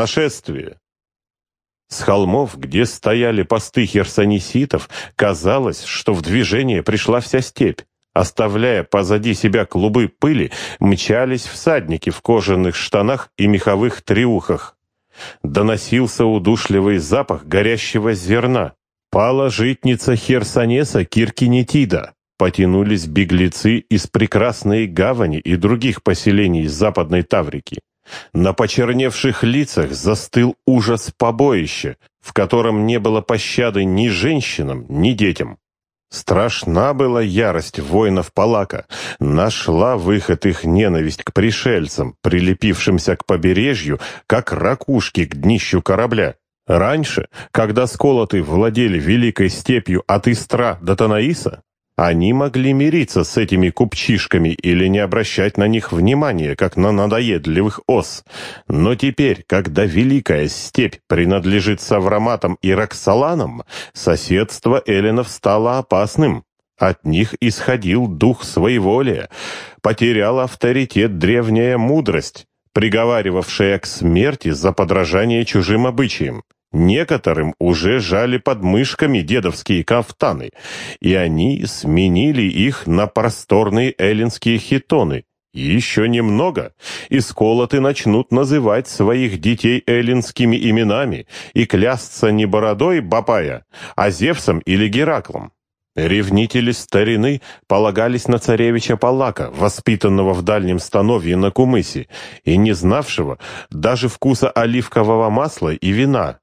Нашествие. С холмов, где стояли посты херсонеситов, казалось, что в движение пришла вся степь. Оставляя позади себя клубы пыли, мчались всадники в кожаных штанах и меховых триухах. Доносился удушливый запах горящего зерна. Пала житница Херсонеса Киркинетида. Потянулись беглецы из прекрасной гавани и других поселений Западной Таврики. На почерневших лицах застыл ужас побоища, в котором не было пощады ни женщинам, ни детям. Страшна была ярость воинов Палака, нашла выход их ненависть к пришельцам, прилепившимся к побережью, как ракушки к днищу корабля. Раньше, когда сколоты владели великой степью от Истра до Танаиса, они могли мириться с этими купчишками или не обращать на них внимания, как на надоедливых ос. Но теперь, когда Великая Степь принадлежит Савраматам и Роксоланам, соседство эллинов стало опасным. От них исходил дух своеволия, потерял авторитет древняя мудрость, приговаривавшая к смерти за подражание чужим обычаям. Некоторым уже жали под мышками дедовские кафтаны, и они сменили их на просторные эллинские хитоны. Еще немного, и сколоты начнут называть своих детей эллинскими именами и клясться не бородой Бапая, а Зевсом или Гераклом. Ревнители старины полагались на царевича Палака, воспитанного в дальнем становье на Кумысе, и не знавшего даже вкуса оливкового масла и вина,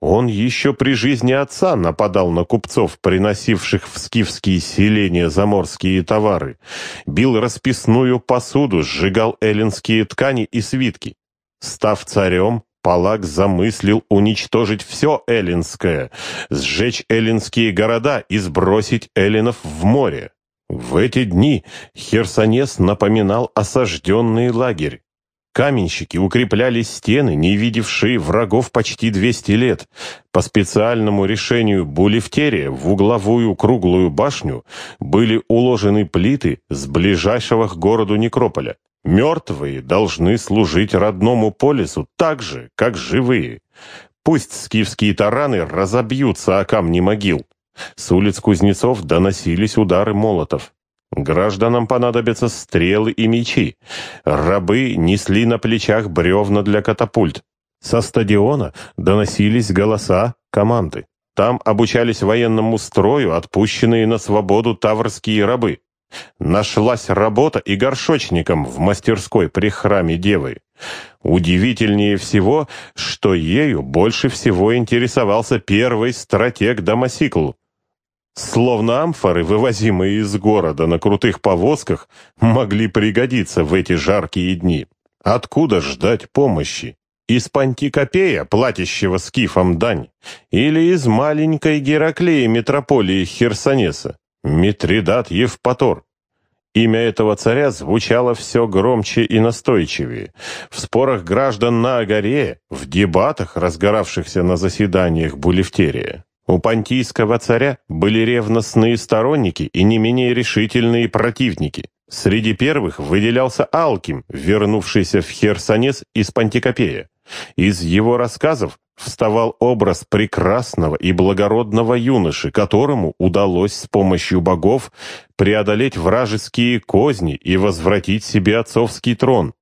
он еще при жизни отца нападал на купцов, приносивших в скифские селения заморские товары, бил расписную посуду, сжигал эллинские ткани и свитки. Став царем, Палак замыслил уничтожить все эллинское, сжечь эллинские города и сбросить эллинов в море. В эти дни Херсонес напоминал осажденный лагерь. Каменщики укрепляли стены, не видевшие врагов почти 200 лет. По специальному решению Булевтерия в угловую круглую башню были уложены плиты с ближайшего к городу некрополя. Мертвые должны служить родному полису так же, как живые. Пусть скифские тараны разобьются о камни могил. С улиц кузнецов доносились удары молотов. Гражданам понадобятся стрелы и мечи. Рабы несли на плечах бревна для катапульт. Со стадиона доносились голоса, команды. Там обучались военному строю отпущенные на свободу таврские рабы. Нашлась работа и горшочникам в мастерской при храме Девы. Удивительнее всего, что ею больше всего интересовался первый стратег Дамасикл, Словно амфоры, вывозимые из города на крутых повозках, могли пригодиться в эти жаркие дни. Откуда ждать помощи? Из Пантикопея, платящего скифам дань, или из маленькой Гераклеи метрополии Херсонеса, Митридат Евпатор. Имя этого царя звучало все громче и настойчивее. В спорах граждан на Агаре, в дебатах, разгоравшихся на заседаниях Булевтерия. У понтийского царя были ревностные сторонники и не менее решительные противники. Среди первых выделялся Алким, вернувшийся в Херсонес из Пантикопея. Из его рассказов вставал образ прекрасного и благородного юноши, которому удалось с помощью богов преодолеть вражеские козни и возвратить себе отцовский трон.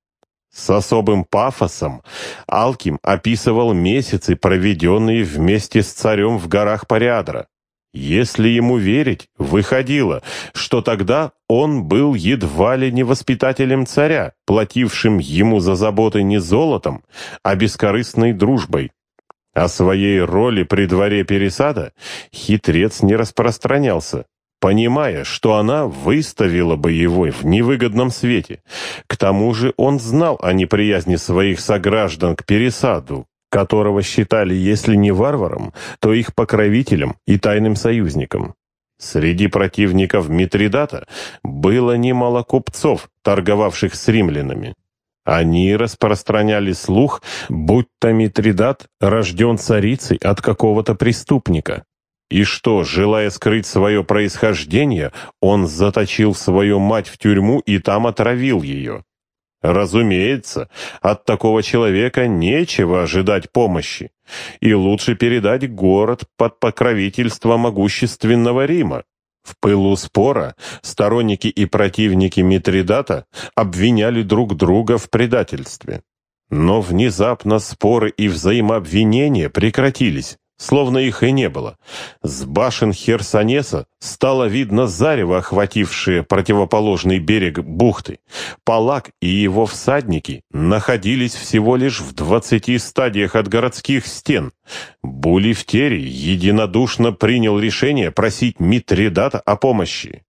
С особым пафосом Алким описывал месяцы, проведенные вместе с царем в горах Париадра. Если ему верить, выходило, что тогда он был едва ли не воспитателем царя, платившим ему за заботы не золотом, а бескорыстной дружбой. О своей роли при дворе Пересада хитрец не распространялся понимая, что она выставила бы его в невыгодном свете. К тому же он знал о неприязни своих сограждан к пересаду, которого считали, если не варваром, то их покровителем и тайным союзником. Среди противников Митридата было немало купцов, торговавших с римлянами. Они распространяли слух, будто Митридат рожден царицей от какого-то преступника. И что, желая скрыть свое происхождение, он заточил свою мать в тюрьму и там отравил ее. Разумеется, от такого человека нечего ожидать помощи, и лучше передать город под покровительство могущественного Рима. В пылу спора сторонники и противники Митридата обвиняли друг друга в предательстве. Но внезапно споры и взаимообвинения прекратились, словно их и не было. С башен Херсонеса стало видно зарево, охватившее противоположный берег бухты. Палак и его всадники находились всего лишь в двадцати стадиях от городских стен. Булифтерий единодушно принял решение просить Митридата о помощи.